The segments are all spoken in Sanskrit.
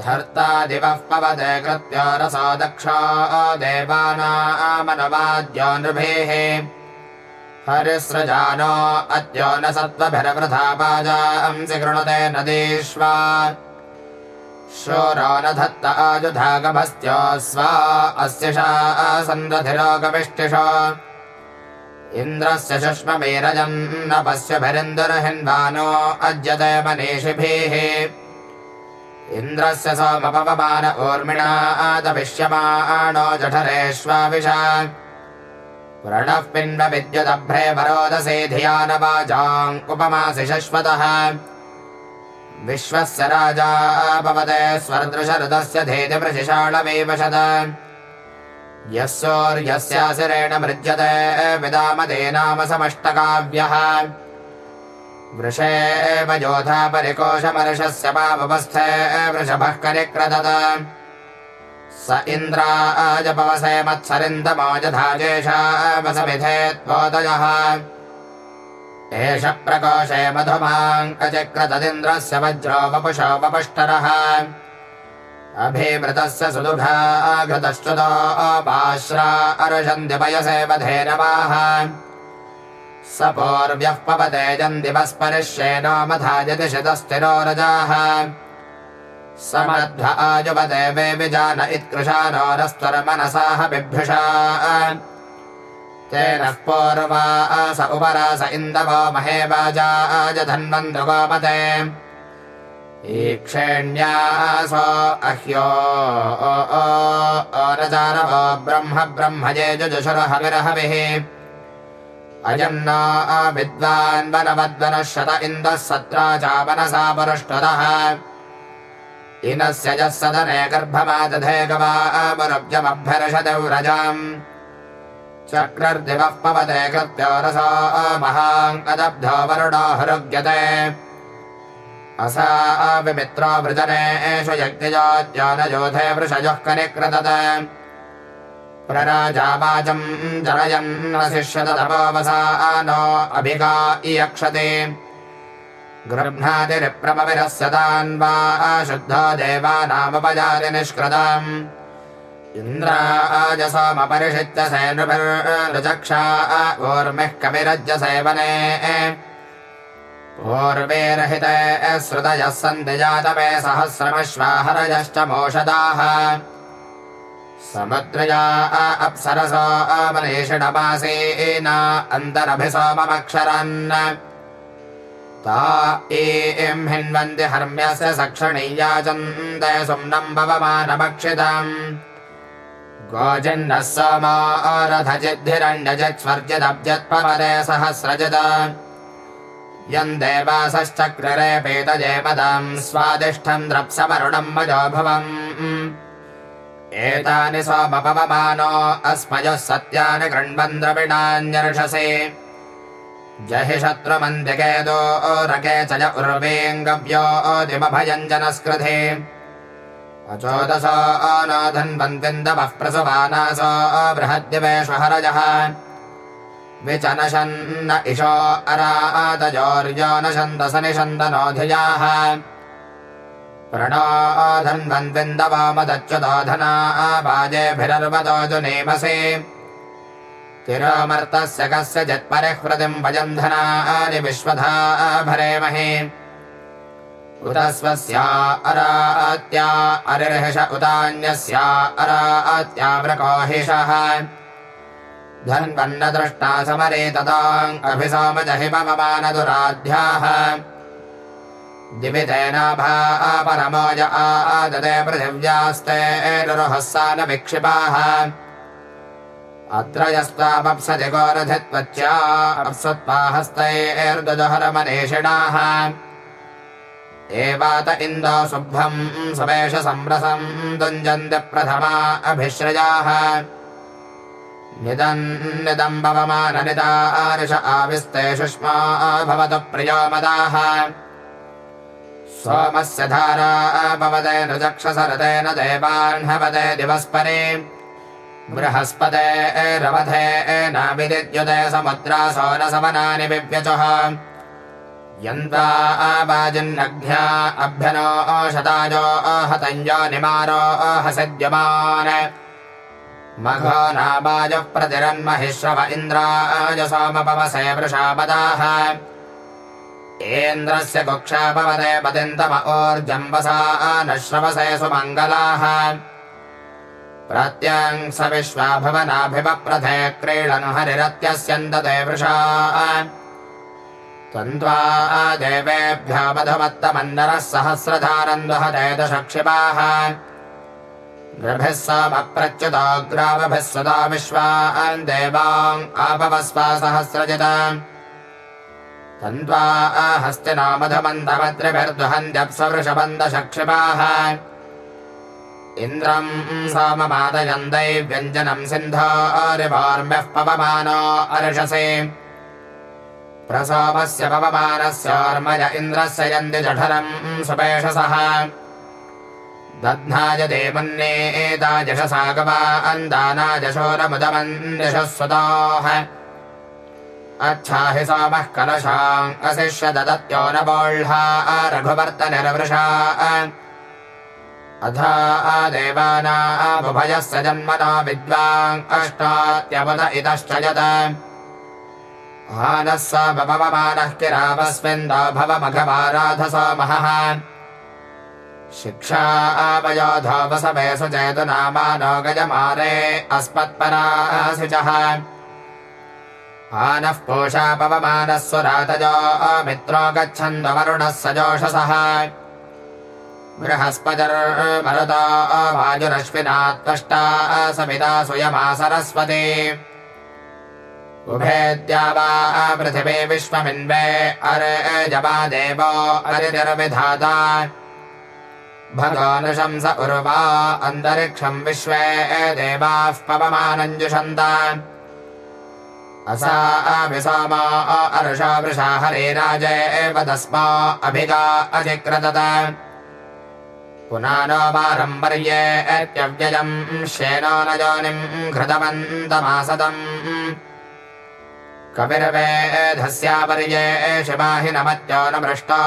धर्ता दिवः पवदे कृत्य रसो दक्षा देवानामनवाद्यो नृभिः। हरिसृजानो अद्यो न सत्त्वभिरवृथा पाजांसि कृणुते शोरो न धत्त आजुधागभस्त्यो स्वा अस्य शासन्रथिरोगविष्टिष इन्द्रस्य शुष्मवीरजम् न पश्यभिरिन्दुर्हिन्वानो अद्यते मनीषिभिः। इन्द्रस्य सोमपवमान ऊर्मिणा आदविष्यमाणो जठरेष्वाविशा व्रणः पिण्डविद्युदभ्रे वरोदसे धिया न वाजाङ्कुपमासि शश्वतः। विश्वस्य राजा भवते स्वरदृशरदस्य धेति प्रशिषाणमेव शत यः सौर्यस्यासिरेण मृज्यते विदामदे नाम समष्टकाव्यः। वृषे एव योधा परिकोशमर्षस्य पापवस्थे वृषभः करिक्रदत स इन्द्राजपवसे मत्सरिन्दमोजधाजेषावसमिधे त्वोदयः। एष प्रकोशे मधुमाङ्कचक्रतदिन्द्रस्य वज्रो वपुषो वपुष्टरः अभिमृतस्य सुदुघाघृतश्चुतो पाश्रा अर्षन्त्यपयसे वधेनवाः स पूर्व्यः पवते जन्दिवस्परिष्येनो मधायति शतस्थिरो रजाः। समध्व आजुपदे वे विजान इत्कृशानोरस्त्वरमनसाः बिभ्युषा तेन पूर्वा स उपरास इन्दवो महे वाजाजधन्वन्तु गोमते ईक्षेण्यासो अह्यो रजानवो ब्रह्म ब्रह्म ये जुजुषुरहविरहविः। अयन्ना विद्वान् वनवद्वनः शत इन्दः सत्रा चावनसा पुरुष्टदः इनस्य यः सदने गर्भमादधे गवामरुब्जमभ्यर्षदौ रजाम् चक्रर्दिवः पवते कृत्यो रसा महाङ्कदब्धो वरुणो हृग्यते असा विमित्रो वृजने एषु यज्ञजाज्ञानयोधे वृषजः कनिक्रदत प्रराजावाचम् जनयन् रसिष्यतदपोवसा नो अभिगा इयक्षते। गृह्णातिरिप्रमविरस्यतान्वा शुद्धो देवानामुपजाति निष्कृताम्। इन्द्राजसोमपरिषिच्य सेनृभिर्रचक्षा ऊर्मिः कविरज्य सेवने। पूर्वेरहिते श्रुतयः सन्ति जातवे सहस्रमश्वाहरजश्च मोषदाः। समुद्रया अप्सरसो अमनीषिणमासेना अन्तरभिसोममक्षरन्। ता एम् हिन्वन्ति हर्म्यस्य सक्षणीयाचन्दय सुम्नम् भवमानभक्षितम्। गोजिन्नः सोमा रथजिद्धिरण्यजित्स्वर्जिदब्जत्पवरे सहस्रजित यम् देवासश्चक्ररे पीतजेपदम् स्वादिष्ठम् द्रप्सवरुणम् मजो भवम् एतानि सोमपवमानो अस्मयः सत्यानि कृण्वन् द्रविणान्यर्षसे। जहि शत्रुमन्दिके दोरके च य उर्वेङ्गव्यो दिमभयञ्जनस्कृधे अचोदसो अनाधन्वन्तिन्दवः प्रसवानासो बृहद्यवेष्वहरजः विचनशन्न इशो अरातजोर्यो नशन्त सनिषन्दनोधियाः प्रणोधन्वन्विन्दवामदच्युतोधना बाजेभिरर्वदोजुनेमसे तिरोमर्तस्य कस्य जत्परिह्वृतिम् भजन्धनानि विश्वधा भरेमहे उत स्वस्या अरात्या अरिर्हिष उतान्यस्या अरात्या व्रकोहिषः धन्वन्न दृष्टा समरे तताम् अभिसामजहिममानदुराध्याः दिवितेनाभा परमोज आददे पृथिव्यास्ते रुरुहस्सा न विक्षिपाः। अत्र यस्त्वापप्सति गोरधित्वच्या अप्सत्पाहस्तैर्दुजहरमनीषिणाः एवात इन्दो शुभम् सुवेश संरसम् दुञ्जन्ति प्रथमा अभिश्रयाः निदम् निदम् भवमाननिदार्ष आविस्ते शुष्मा भवतु प्रियो मदाः सोमस्य धारा भवते नृजक्षसरतेन देवाह्नवते दिवस्परे बृहस्पते रवधे नाविद्युते समुद्रासो न समनानि विव्यचः यन्त्वा आवाजिन्नघ्या अभ्यनो शतायो आहतञ्जो निमारो आहसद्यमान् मघो नाबाजः प्रतिरन्महिश्रव इन्द्राय सोमपवसे वृषापदाः इन्द्रस्य कुक्षापवदे न श्रवसे सुमङ्गलाः प्रत्यङ्स विश्वाभवनाभिपप्रथे क्रीडनु हरिरत्यस्यन्तते वृषा। त्वन्द्वा देवेभ्यो मधुमत्तमन्नरः सहस्रधारन्द्वहते दशक्षिपाः मधुमन्तमत्रिभिर्दुहन्त्यप्सवृषबन्धशक्षिपाः इन्द्रम् सोममादयन् दैव्यञ्जनम् सिन्धोरिवार्म्यः पवमानो अर्षसे। प्रसोमस्य पवमानस्योर्मय इन्द्रस्य यन्ति जठरम् सुपेशसः दध्नाय देवन्ने एताजशसा गवान्दानाजशोरमुदमन्दिशः सुताः अच्छाहि सोमः कलशाम् अशिष्य ददत्यो न बोह्ला रघुवर्तनिर्वृषा। अथा देवानामुभयस्य जन्मना विद्वान् अष्टात्यमुद इतश्च यत्। भवमानः किरावस्मिन्दो भवमघवाराध सोमहः शिक्षा आवयोधोपसमे सुचेतु नामानो गजमारे पोषा पवमानः सुरातजो मित्रो गच्छन्दवरुणः सजोषसः बृहस्पतिर्मरुतो वाजुरश्विना त्वष्टा समिता सुयमा सरस्वती। उभेद्या वा पृथिवी विश्वमिन्वे अरे जवा देवो अरिनिर्विधाता भगोनुशंस उर्वा अन्तरिक्षम् विश्वे देवाः पवमानञ्जुषन्त। असा अभिसोमा अर्षा वृषा हरिराजे एव तस्मा अभिगा अजिक्रदत पुनानो वारम्पर्ये एत्यव्ययम् श्येनो न योनिम् घृतवन्तमासदम्। कविर्वेधस्यापर्ये शिवाहि नमत्यो न भ्रष्टा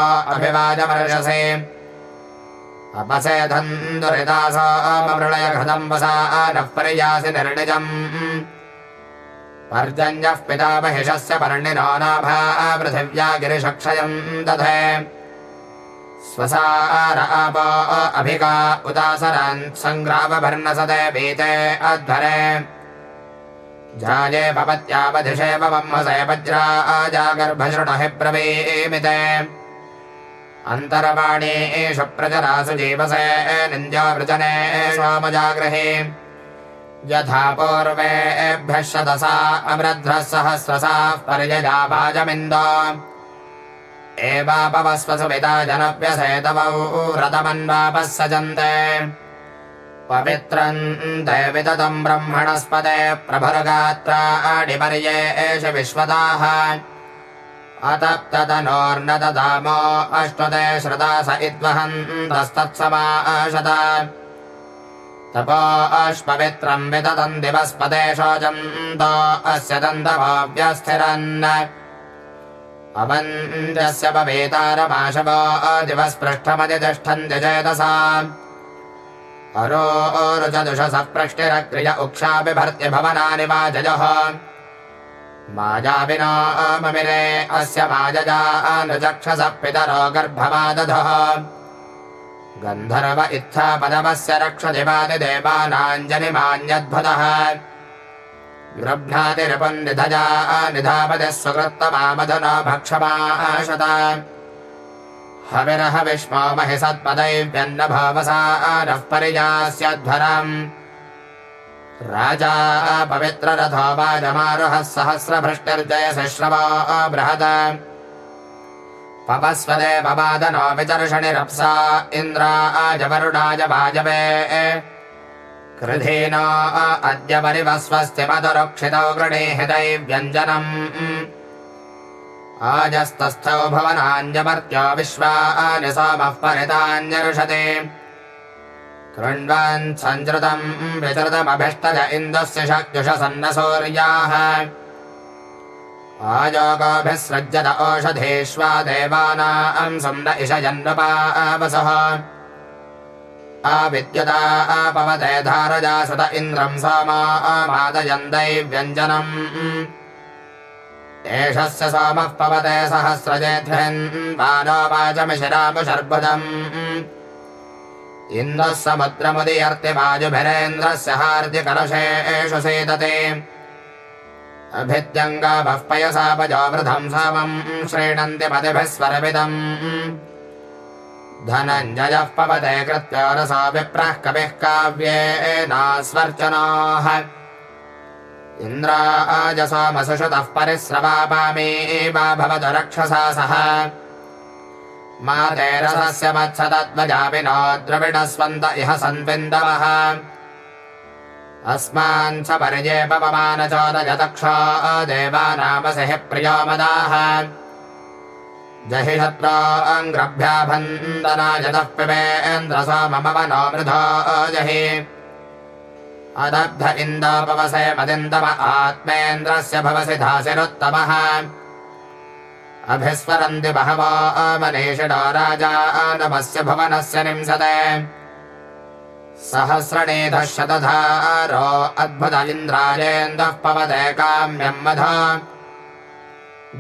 अपसेधन् दुरितासामृळय घृतम् वसा नः पर्यासि निर्णिजम् पर्जन्यः पिता महिषस्य पर्णिनो नाभा पृथिव्या गिरिशक्षयम् दधे स्वसार आप अभिका उदासरान् सङ्ग्रामभर्णसते भीते अध्वरे जाये भवत्यावधिषे पवंहसे वज्रा आजागर्भशृणहि ब्रवीमिते अन्तरवाणी एषु प्रजरासु जीवसे निन्द्यावृजने सोमजागृहे यथा पूर्वेभ्यः शतसा अमृध्रः सहस्रसाः पर्यजा वाजमिन्द। एवापवस्वसु जनव्यसेतवौ रतमन्वापः सजन्ते। पवित्रम् दैविततम् ब्रह्मणस्पते प्रभुर्गात्राडिपर्ये एष विश्वताः अतप्ततनोर्न ददामो अश्नुते श्रुता स इद्वहन्तस्तत्समाशत तपो अश्पवित्रम् विदतम् दिवस्पते शोचन्त अस्य दन्तभाव्यस्थिरन् अवन्द्यस्य पवेतारमाशवो दिवस्पृष्ठमतितिष्ठन्ति चेतसा अरोरुचदुषसः प्रष्टिरक्रिय उक्षापि भर्त्य भवनानि वाजयः माजाविना ममिरे अस्य माजजा अनुचक्षसः पितरो गर्भमादधः। गन्धर्व इत्था पदमस्य रक्षदिवादिदेवानाञ्जलिमान्यद्भुतः गृह्णातिरिपुन्निधजा निधापतिः सुकृत्तमामधुना भक्षमाशत। हविरह महि सत्पदैव्यन्न भावसा नः परिजास्यध्वरम् राजा पवित्ररथो वाजमारुहः सहस्रभृष्टिर्जयसि श्रवो बृहत् पपस्वदे पवादनो विचर्षणिरप्सा इन्द्रा आजवरुणाय वाजवे। कृधीनो अद्य परिवस्वस्ति मधुरक्षितौ गृणीहि दैव्यञ्जनम् आजस्तस्थौ भवनान्यमर्त्यो विश्वानि सोमः परितान्यरुषते कृण्वन् सञ्चृतम् विचृतमभिष्टज इन्दस्य शक्युषसन्न सूर्याः आयोगोभिःसृज्यत ओषधेष्वा धारजा सुत इन्द्रम् सोमा आमादयन्दैव्यञ्जनम् एषस्य सोमः पवते सहस्रजेध्वन् वाचमिशिरामुशर्बुदम् इन्द्रः समुद्रमुदीयर्ति वाजुभिरेन्द्रस्य हार्दिकलशेषु सीदते अभिद्यङ्गाभः पयसापजोवृधम् सामम् श्रीणन्ति मतिभिः स्वरविदम् धनञ्जयः पवते कृत्य रसो विप्रः कविः काव्येनास्वर्चनाः इन्द्राजसोमसुषुतः परिस्रवापामे वा भवतु रक्षसा सह। मा तेरसस्य मत्सतत्वजाभिनो द्रविणस्वन्द इह सन्विन्दवः। अस्मान् स परिजे पवमानचोदयतक्षो देवानामसि हि प्रियो मदाः। जहि शत्रोऽङ्ग्रभ्याभन्दनायतः पिबेन्द्रसो मम वनो वनोमृधो जहि। अदब्ध इन्दोपवसे मदिन्दव आत्मेन्द्रस्य भवसि धासिरुत्तमः। अभिस्वरन्ति बहवो मनीषिणो राजा नमस्य भुवनस्य निंसते। सहस्रणेधः शतधारो अद्भुत इन्द्राजेन्दः काम्यम् मध।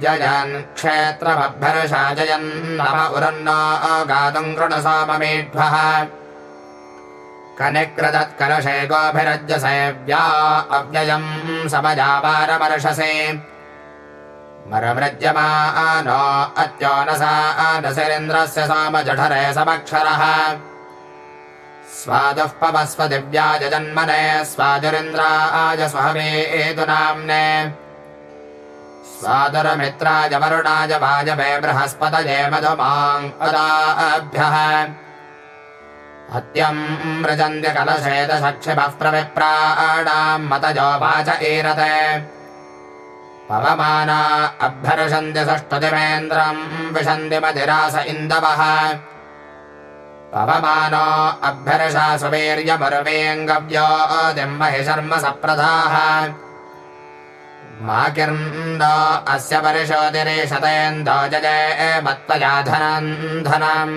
जयन् क्षेत्रमभ्यर्षा जयन्नम उरन्नो गातुम् कृणसाममेध्वः कनिक्रदत्कलशे गोभिरज्यसेव्या अव्ययम् समजापारमर्षसे मरुमृज्यमा नो अत्योनसा नसिरिन्द्रस्य सोमजठरे समक्षरः। स्वादुः पवस्व दिव्याय जन्मने, स्वादुरिन्द्राय स्वहमे वरुणाज स्वादुरमित्राय वरुणाय वायवे मधुमाभ्य मधुमाङ्कदाभ्यः हत्यम् मृजन्त्य कलशेदसक्षिपः प्रविप्राणाम् मतजो वाच एरते। पवमाना अभ्यर्षन्ति षष्ठुतिमेन्द्रम् विशन्ति मदिरास इन्दवः। पवमानो अभ्यर्षा सुवीर्यमुर्वेङ्गव्यो दिम्महि शर्म सप्रधाः मा किर्नो अस्य परिशोदिरेशतेन्दो जजे मत्त्वया धनम् धनम्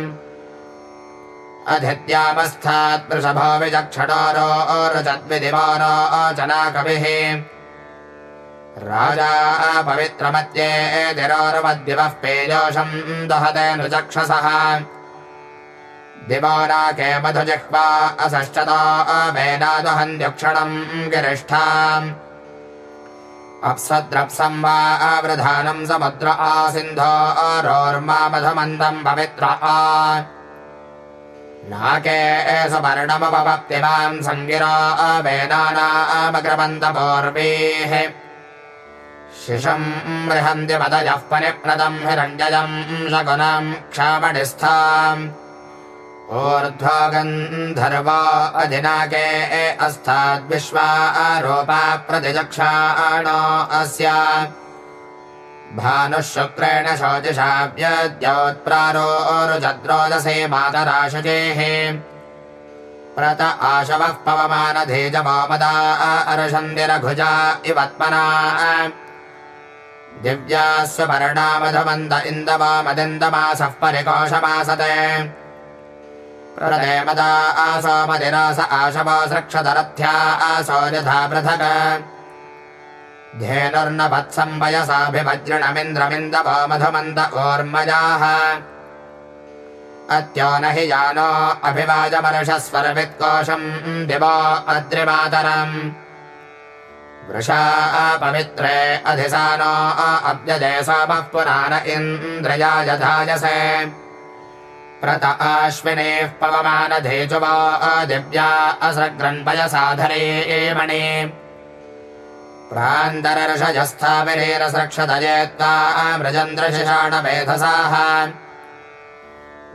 अधित्यामस्थात् वृषभो विचक्षणोरो रुचद्विदिवानो अचनाकविः राजा पवित्रमत्ये दिरोर्मद्दिवः पेयोषम् दहते नृचक्षसः। दिवोराके मधुजिह्वा असश्चतो वेदादहन्त्युक्षणम् गिरिष्ठाम् अप्सद्रप्सम् वा आवृधानम् समुद्र आसिन्धो अरोर्मा मधुमन्दम् पवित्र आ। नाके शिशम् बृहन्ति मदयः परिप्रदम् हिरण्यजम् शकुनम् क्षामणिस्थाम् ऊर्ध्वगन्धर्वा अधिनाके अस्ताद्विश्वा आरोपा प्रतिजक्षाणो अस्य। भानुः शुक्रेण शोचिषाव्यद्योत्प्रारोरुजद्रोदसे मातराशुजेः प्रत आशवः पवमानधेजमामदा अर्षन्दिरघुजा इवत्मना दिव्यास्वपर्णामधमन्द इन्दवामदिन्दमासः परिकोशमासते प्रदेमदा आसो मदिरास आशवो सृक्षधरथ्या आसो यथा पृथक्। धेनुर्न वत्सम् वयसाभिवज्रणमिन्द्रमिन्दवो मधुमन्द ओर्मजाः अत्यो न हि यानो अभिवाजमर्षस्वरवित्कोशम् दिवो अद्रिमातरम् वृषा पवित्रे अधिसानो अभ्यजय सोमः पुराण इन्द्रयायधायसे प्रत आश्विनेः पवमानधेजुवा दिव्या असृग्रन्पयसाधरे एमणे। प्रान्तरर्षजस्थाविरेरसृक्षदयेत्वा मृजन्द्रशिषाणमेधसाः।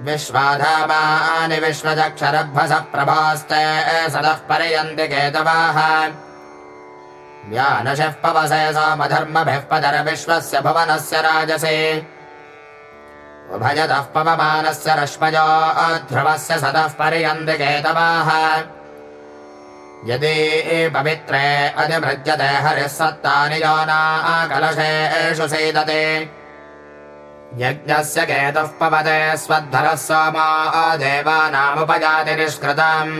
विश्वाधामानि विश्वचक्षरभ्वसः प्रभास्ते सदः परयन्ति केतवाः व्यानशः पवसे सोमधर्मभिः पदरविश्वस्य भुवनस्य राजसे। उभयतः पवमानस्य रश्मयो ध्रुवस्य सदः पर्यन्ति केतवाः यदि पवित्रे अधिमृज्यते हरिः सत्तानि योना कलशेषु सीदते। यज्ञस्य केतुः पवते स्वद्धरः सोमा देवानामुपजाति निष्कृतम्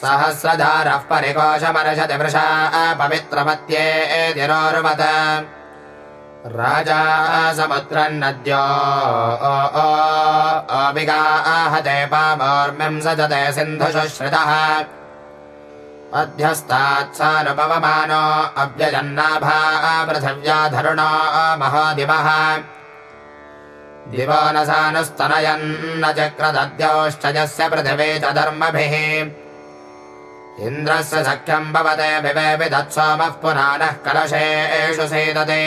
सहस्रधारः परिकोशमर्षति वृषा पवित्रमत्ये दिरोरुवत राजा समुद्रन्नद्यो अविगाहते पामोर्मिं सजते सिन्धुशुश्रितः। अध्यस्तात्सानुपवमानो अव्यजन्नाभा पृथिव्या धरुणो महोदिवः दिवो न सानुस्तनयन्न चक्रदद्योश्चयस्य पृथिवी च धर्मभिः इन्द्रस्य सख्यम् भवते विवेपि तत्सोमः पुराणः कलशेषु सीदते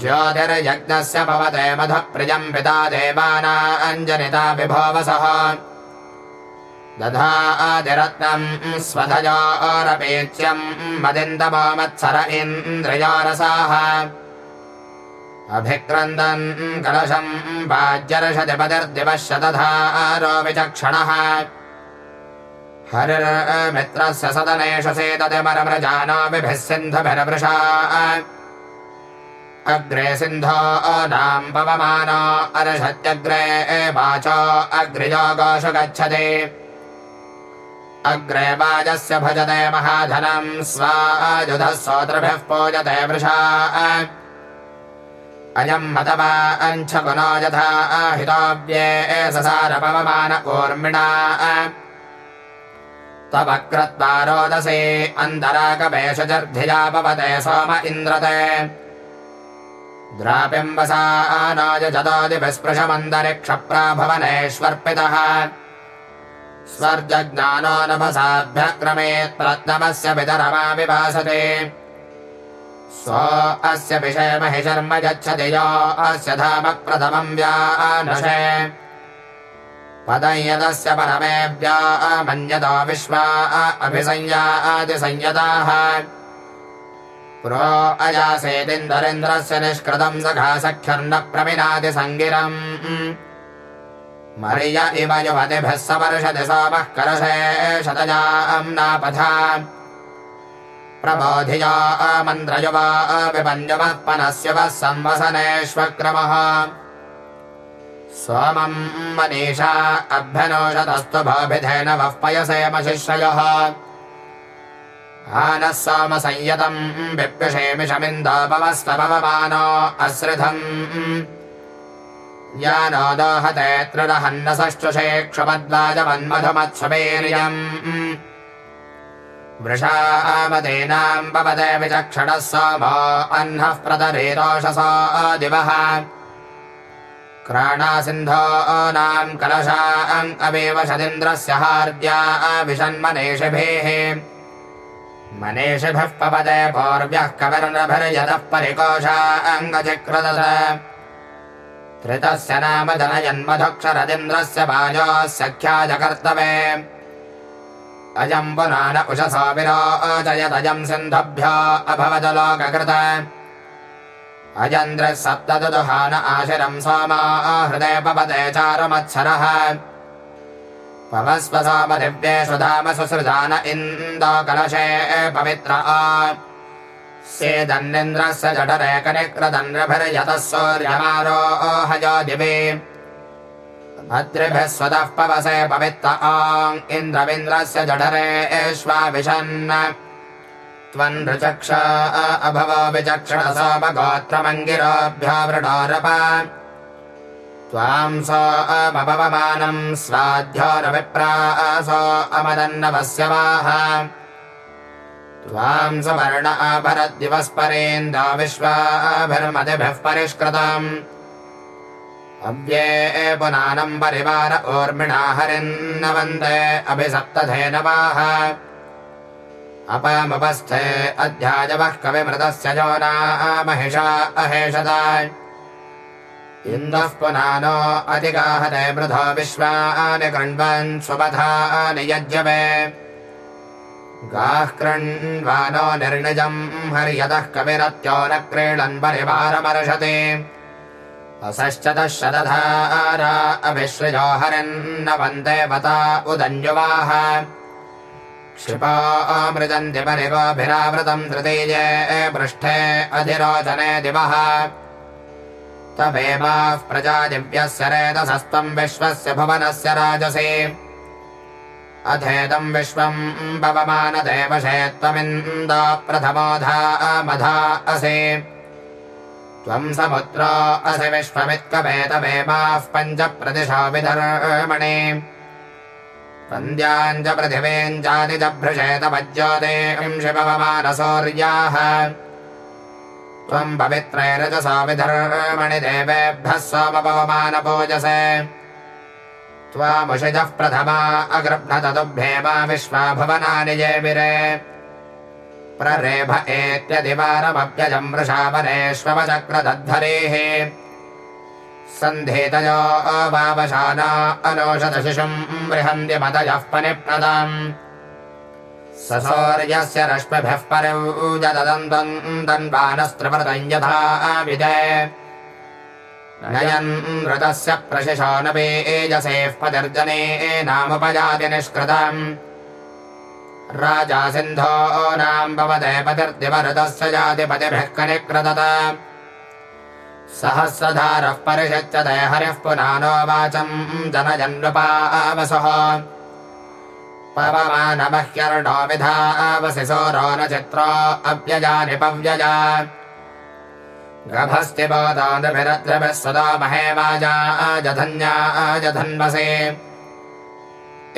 ज्योतिर्यज्ञस्य भवते मधः प्रियम् पिता देवानाञ्जनिता विभोवसः। दधा आदिरत्नम् स्वधयोरपेच्यम् मदिन्दमो मत्सर इन्द्रियोरसाः। अभिक्रन्दन् कलशम् वाज्यर्षति पतिर्दिवः शतधारो विचक्षणः हरिर्मित्रस्य सदनेषु सेततिमरमृजानो विभिः सिन्धुभिरवृषा। अग्रे सिन्धो नाम् पवमानो अर्षत्यग्रे वाचो अग्रियोगोषु गच्छति अग्रे वाजस्य भजते महाधनम् स्वायुधः सोतृभिः पूजते वृषा। अयम् मतवा अञ्छकुनो यथा हितोव्ये ससारपवमान ऊर्मिणा। त्ववक्रत्वा रोदसे अन्तराकपेषु जर्धिजा पवते सोम इन्द्रते। द्रापिम्बसा नाय जतोदिभिस्पृशमन्तरिक्षप्राभवनेष्वर्पितः स्वर्जज्ञानो नभसाभ्यक्रमेत् प्रत्नमस्य पितरमा विभासते स्व अस्य विषयमहि शर्म यच्छति यो अस्य धामः प्रथमम् व्यानशे पदयदस्य परमेभ्या मन्यतो विश्वा अभिसंयादिसंयताः पुरो अजासेदिन्दरेन्द्रस्य निष्कृतम् सखा सख्यर्न प्रमिनादिसङ्गिरम् मर्य इव युवतिभिः समर्षति सोमः शतजाम् नापथा। प्रबोधिया मन्द्रयुवा विपञ्जवः पनस्य वः संवसनेष्वक्रमः सोमम् मनीषा अभ्यनोषतस्तु भोभिधेन वः पयसेमशिश्रयः आनः सोमसंयतम् विप्यषेमिषमिन्दोपवस्तपवमानो अश्रिधम् यानो दोहते त्रिरहन्नसश्चुषे क्षुपद्वाजवन्मधुमत्सुवीर्यम् वृषामदीनाम् पवते विचक्षणः सोमो अह्नः प्रतरेरोषसा दिवः क्राणासिन्धो नाम् कलशाम् अवेव शदिन्द्रस्य हार्द्या मनेषिभिः पवते पौर्व्यः कविर्नभिर्यतः परिकोशा अङ्गचिक्रदत त्रितस्य नाम जनयन्मधुक्षरदिन्द्रस्य वाजोऽस्य ख्याजकर्तवे। अजम् पुनान उषसो विरोचयदजम् सिन्धुभ्यो अभवदलोककृत अजन्द्रः सप्तदुहान आशिरम् सोमा, हृदय पवते चारुमत्सरः। पवस्व सोमदिव्येषु धाम सुसृजान इन्दो कलशे पवित्र। सेदन्निन्द्रस्य जठरे कनिक्रदन्नभिर्यतः सूर्यमारोहयो दिवे भद्रिभिः स्वतः पवसे पवित्र। आङ् इन्द्रविन्द्रस्य जठरे एष्वाविशन् त्वन्नृचक्ष अभव विचक्षणसोमगोत्रमङ्गिरोऽभ्यो वृडोरप त्वां सो अमपवमानम् स्वाध्यो न अमदन्नवस्य वाह। त्वां सुवर्ण अभरद्दिवस्परेन्दो विश्वाभिर्मतिभिः परिष्कृतम्। अव्ये पुनानम् परिवार ऊर्मिणा हरिन्न वंदे अभिसप्तधेनवाः अपमुपस्थे अध्यायवः कविमृतस्य जोनामहिषा अहेषदा। इन्दः पुनानो अधिगाहते मृधो विश्वानि कृण्वन् स्वपथानि यज्ञवे। गाः कृण्वानो निर्णिजम् हर्यतः कविरत्यो न क्रीडन् परिवारमर्षति। शतधारा अभिश्रियो हरन्न वन्दे वता उदञ्जुवाः क्षिपामृजन्ति परिगोभिरावृतम् तृतीये पृष्ठे अधिरोचने दिवः। तवेवाः प्रजादिव्यस्य रेतसस्त्वम् विश्वस्य भुवनस्य राजसे। अथेदम् विश्वम् पवमानदेवशे प्रथमोधा मधा असि। त्वम् समुद्रो असि विश्वमित्कवेतवेमाः पञ्च प्रदिशा विधर्मणे। वन्द्याम् च पृथिवीम् चाति च भृशेतमज्योतिम् शिवमानसौर्याः त्वम् पवित्रे रजसा विधर्मणि देवेभ्यः सोमपवमानपूजसे त्वामुषिजः प्रथमा अगृह्णतदुभ्येमा विश्वा भुवनानि जयविरे प्ररेभ एत्यधिवारमप्यजम् वृषापरेष्वचक्रदद्धरेः सन्धेतयो अवावशाना अनोषधशिशुम् बृहन्त्यमतयः परिप्रदाम्। ससौर्यस्य रश्मिभिः परौजदन्तम् तन्वानस्त्रवृतम् यथा विदे। नयन् ऋतस्य प्रशिशोनपि एजसेः पदर्जने नामुपजाति निष्कृतम्। राजा सिन्धो नाम् भवते पतिर्दिवऋतस्य जातिपतिभिः कनिकृतत सहस्रधारः परिषच्यते हरिः पुनानो वाचम् जनजन्वपावसः पवमानमह्यर्णो विधावसि सोरो न चित्रो अव्यजानि पव्यजा। गभस्ति बोधानभिरद्रभिः सदा महे वाजा अजधन्या अजधन्वसे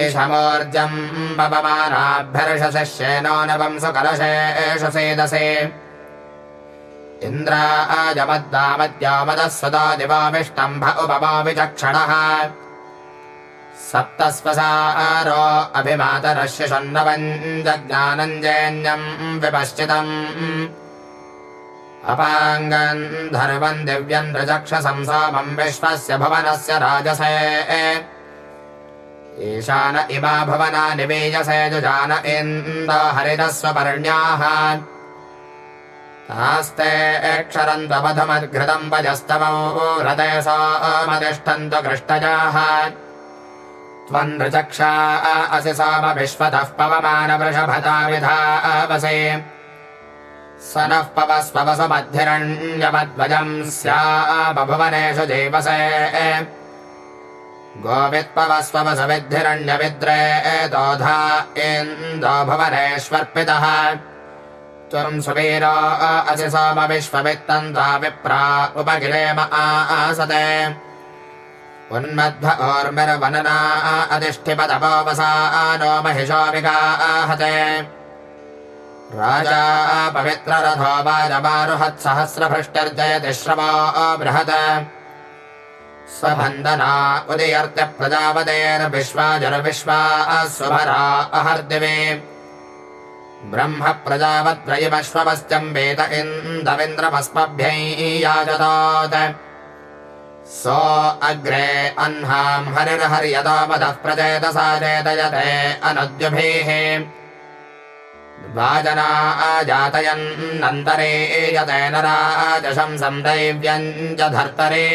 इषमोर्जम् पवमानाभ्यर्षशिष्येनो नवं सुकलशे एष सेदसे। इन्द्रा अजमद्दामद्यामदः सदा दिवाविष्टम्भ उपमाविचक्षणः सप्तस्वसारो अभिमातरस्य षण्णवञ्जज्ञानञ्जन्यम् विपश्चितम्। अपाङ्गन् धर्वन् दिव्यम् रजक्षसंसामम् विश्वस्य भुवनस्य राजसे। ईशान इमा भुवना निवेजसे जुजान इन्द हरितस्वपर्ण्याः तास्ते क्षरन्त्वमधुमद्घृतम् वजस्तवौ सोमतिष्ठन्तु कृष्टजाः। त्वन्नृचक्षा असि सोम विश्वतः पवमानवृषभता विधावसे स नः पवस्पवसमद्धिरण्यमध्वजम् स्याबभुवनेषु जीवसे। गोवित्पवस्पवस विद्धिरण्यविद्रे दोधा इन्दो भुवनेष्वर्पितः त्वम् सुवीरो असि सोम विश्ववित्तम् त्वा विप्रा उपगिरेम आसते। उन्मध्व ओर्मिर्वनना अधिष्ठिपदपोवसा नो महिषो विगाहते। राजा पवित्ररथो वाजमारुहत्सहस्रभृष्टिर्जयति श्रवो बृहत्। स्वबन्धना उदयर्त्य प्रजापतेर्विश्वाजरविश्वा सुभरा अहर्दिवे ब्रह्म प्रजावत्रयमश्वमस्त्यम् वेद इन्दविन्द्रमस्मभ्यै याजतात्। सो अग्रे अह्नाम् हरिर्हर्यतामतः प्रचेतसा चेतयते अनुद्युभिः। वाजना आजातयन्नन्तरे यते नराजशंसम् दैव्यम् च धर्तरे।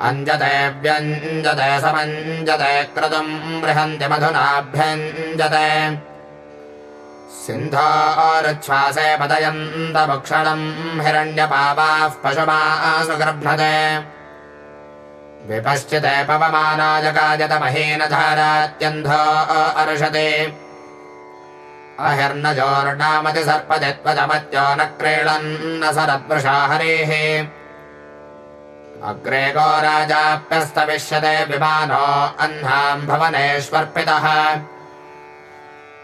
अञ्जते व्यञ्जते समञ्जते क्रतुम् बृहन्ति मधुनाभ्यञ्जते सिन्धोरुच्छ्वासे पतयन्तभुक्षणम् हिरण्यपापाः पशुमासु गर्भते विपश्चिते पवमानाजकाजतमहीनधारात्यन्धो अर्षते। अहिर्नजोर्णामति त्वजमत्यो न क्रीडन्न सरद्वृषा हरेः। अग्रे गो राजाप्यस्तविष्यते विमानो अह्नाम् भवनेष्वर्पितः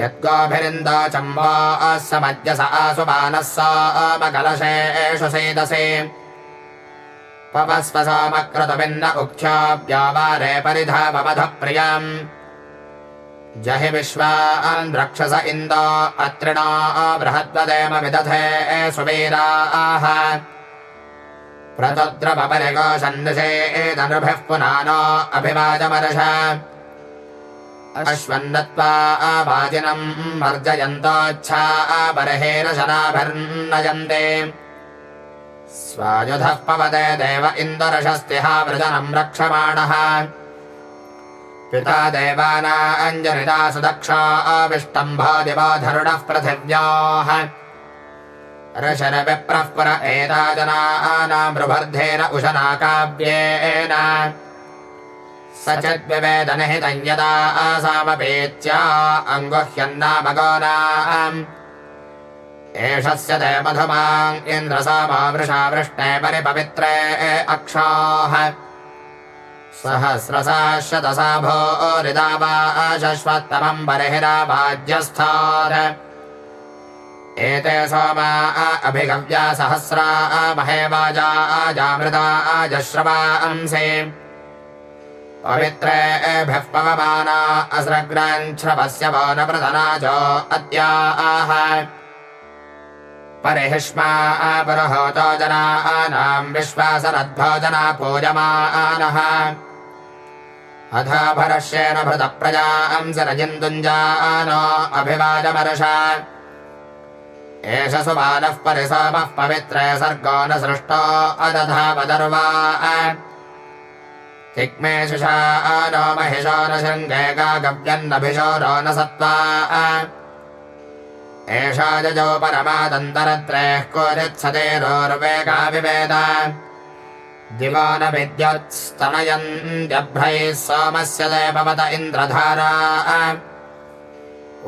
यद्गोभिरिन्दचम्बा समज्य स आसुमानः सामकलशेषु सेदसे पवस्व सामक्रतुभिन्न उक्ष्याव्यावारे परिधावमधप्रियाम् जहि विश्वान् रक्षस इन्दो अत्रिणा बृहद्वदेम विदधे सुवीराः प्रतद्रपरिगोषन्निषेदनुभिः पुनानो अभिवाजमर्ष अश्वन्नत्वा आवाजिनम् वर्जयन्तोच्छा बर्हेरशनाभिर्नयन्ते स्वायुधः पवदे देव इन्दुरशस्तिहा वृजनम् रक्षमाणः। पिता देवाना अञ्जनिता सुदक्षा आविष्टम्भादिवाधरुणः पृथिव्याः। रशरविप्रः पुर एताजनानामृभर्धेन उशना काव्येन स चिद्विवेदनहितं यदा आसामपेत्या अङ्गुह्यन्नामगोनाम्। एषस्य ते मधुमाम् इन्द्रसामा वृषा वृष्णे परिपवित्रे अक्षाः। सहस्रसा शतसा भो हृदा वा शश्वत्तमम् बर्हिरावाज्यस्थान् एते सोमा अभिगव्या सहस्रा महे वाजा आजामृता आजश्रवांसे पवित्रेभ्यः पवमाना अस्रग्राञ्छ्रवस्य वो न प्रधनाजो अद्या आह परिहिष्मा पुरुहोतो जनानाम् विश्वासरद्भोजना पूजमानः। अथाभरश्येन भृतप्रजाम् सरजिन्दुञ्जानो अभिवादमर्ष एष सुबालः परिसोमः पवित्रे सर्गो न सृष्टो अदधावदर्वा तिग्मे शिषा नो महिषो न शृङ्गे गागव्यन्नभिशोरो न सत्त्वा एषा जजो परमादन्तरत्रेः कोरित्सतेरोर्वेगा विवेद दिवो न विद्युत्स्तनयन्त्यभ्रैः सोमस्य देववत इन्द्रधारा।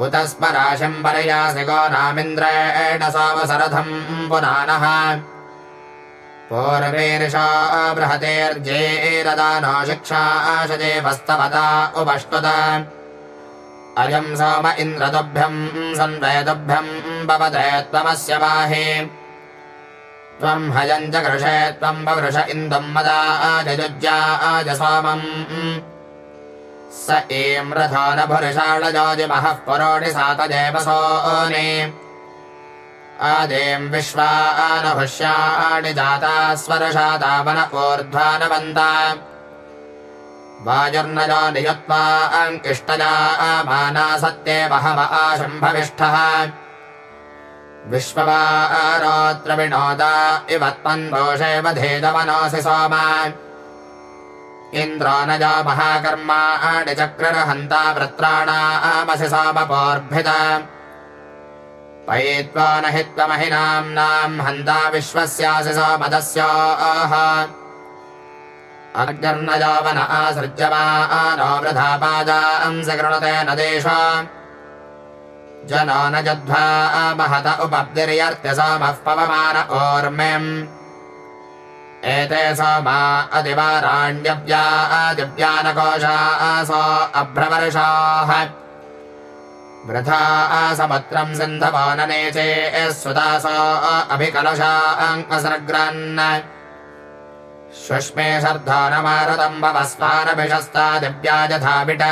उत स्मराशिम् पर्यासि गो नामिन्द्रेण सोमसरथम् पुनानः बृहतेर्जेरदानो शिक्षा शजेवस्तवता उपष्टुत। अयम् सोम इन्द्रतुभ्यम् सन्वयतुभ्यम् भवते त्वमस्य बाहे त्वम् हयम् च कृषे त्वम् ववृष इन्दुम् मदा आजयुज्या आज सोमम्। स एम् रथो न भुरुषाळजोजिमहः पुरोणि सातजेव सोने आदेम विश्वा आनभुष्याणि जाता स्वरषादामन ऊर्ध्वानवन्ता। वाजुर्नजो नियुत्वा अं अङ्किष्टया आमाना सत्येवहम आशम्भविष्ठः विश्ववा आरोत्रविणोदा इव त्वन्वोषेव धेदमनोऽसि सोमा। इन्द्रो न जो महाकर्मा आणिचक्ररहन्ता वृत्राणा आमसि सोमपोर्भिता पयित्वा न हि त्वमहिनाम्नाम् हन्ता विश्वस्यासि सोमदस्योः अर्जर्न यावन पादांसि कृणुते न देश। जनो न जध्वा महत उपब्धिर्यर्त्य सोमः पवमान ऊर्मिम् एते सोमा दिव्यानकोशासो अभ्रवर्षाः। वृथा समत्रम् सिन्धवानने चे सुदास अभिकलशाङ्कसनग्रान् शुष्मे शर्धानमारतम् भवस्मानभिषस्ता दिव्या यथाभिट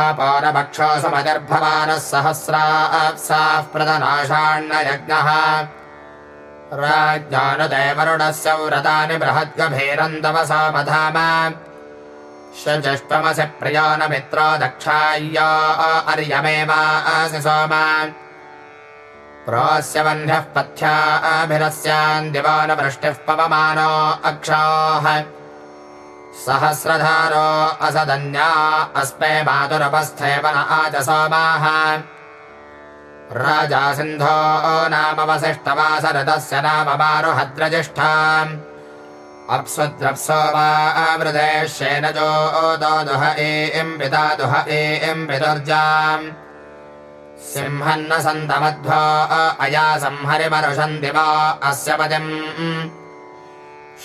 आपानभक्षो समतिर्भवानः सहस्रा अप्साः प्रदनाशाण्णयज्ञः राज्ञानुदेवरुणस्य व्रतानि बृहद्गभीरम् तवसा बधाम शचष्टमसि प्रियो न मित्रो दक्षाय्या अर्यमेवासि सोम। प्रोऽस्य वह्निः पथ्या अभिरस्यान् दिवो न वृष्टिः पवमानो अक्षाः। सहस्रधारो असदन्या अस्मे मातुरपस्थे वन आज सोमाः राजा सिन्धो नामवसिष्ठवासरथस्य नाम मारुहद्रजिष्ठाम् अप्सुद्रप्सो वा आवृदेशेनजो दुह एम् पिता दुह एम् पितुर्जाम्। सिंहन्न सन्तमध्वो अया संहरिमरुषन्ति वा अस्य पतिम्।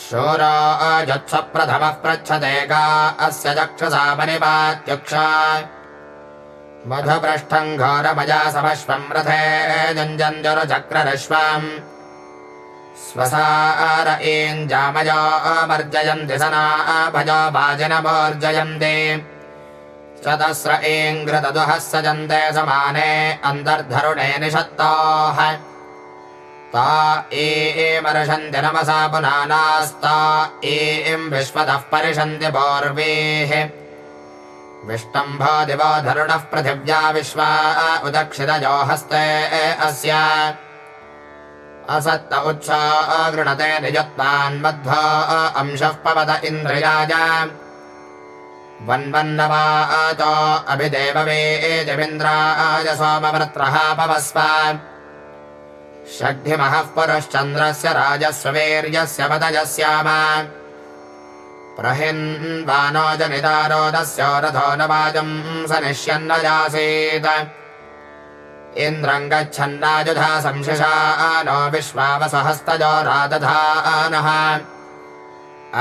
शूरो अजत्सप्रथमः पृच्छते का अस्य चक्षुषा परिपात्युक्षा मधुपृष्ठम् घोरमजा समश्वम् रथे जुञ्जन्जुरुचक्ररश्वम् स्वसार एञ्जामजो अमर्जयन्ति सना भजो वाजिनमोर्जयन्ति चतस्र एङ्घ्रतदुः सजन्ते समाने अन्तर्धरुणे निषत्ताः। ता एमर्षन्ति नमसा पुनानास्ता एम् विश्वतः परिषन्ति पौर्वेः विष्टम्भो दिवो धरुणः पृथिव्या विश्वा उदक्षितजो हस्ते अस्य असत्त उत्सा गृणते निजत्वान्मध्वा अंशः पवद इन्द्रियाय वन्वन्नवातो अभिदेववेजमिन्द्राय सोमवृत्रः पवस्व षड्भिमहः पुरश्चन्द्रस्य राजस्व वीर्यस्य पदयस्याम प्रहिन्वानो जनितारोदस्य रथो न वाजम् स निश्यन्न जासीत् इन्द्रम् गच्छन्नायुधा संशिषा नो विश्वावसहस्तजो रादधानः।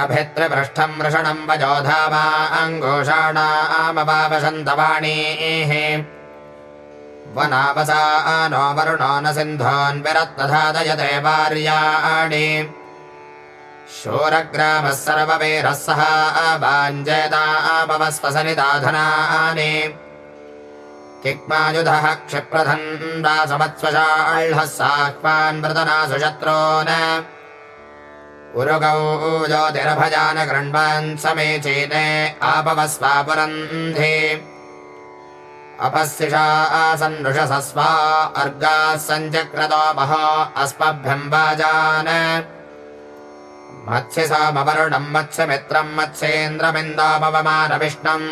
अभित्रिपृष्ठम् वृषणम् वजोधामा अङ्गोषाणामवावशन्तवाणीः। वनावसा नो वरुणो न सिन्धोन्विरत्नधादयते वार्याणि। शूरग्रामः सर्ववीरः सह वाञ्जेदापवस्वसनिदाधनानि किक्मायुधः क्षिप्रधन्दासमत्स्वशाह्लः साक्वान्मृतनासु शत्रो न उरुगौ ज्योतिरभजान गृह्णान् समीचीने आपवस्वापुरन्धे आसन्नृषसस्वा अर्गाः सञ्चक्रतो महो अस्मभ्यम् वाजान् मत्स्यसामवरुणम् मत्स्यमित्रम् मत्स्येन्द्रमिन्दोपवमानविष्णम्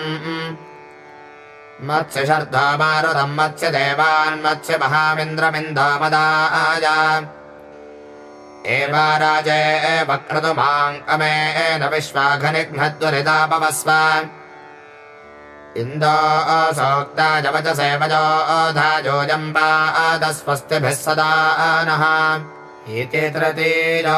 मत्स्यशर्धमारुतम् मत्स्यदेवान् मत्स्यमहामिन्द्रमिन्दोमदाय एवा राजे वक्रतुमाङ्कमेन विश्वाघनिघ्नद्वरितापवस्व इन्दो सोक्ता जवचसे वजोधाजोजम्बादस्वस्तिभिः सदा नः। इति तृतीयोऽध्यायः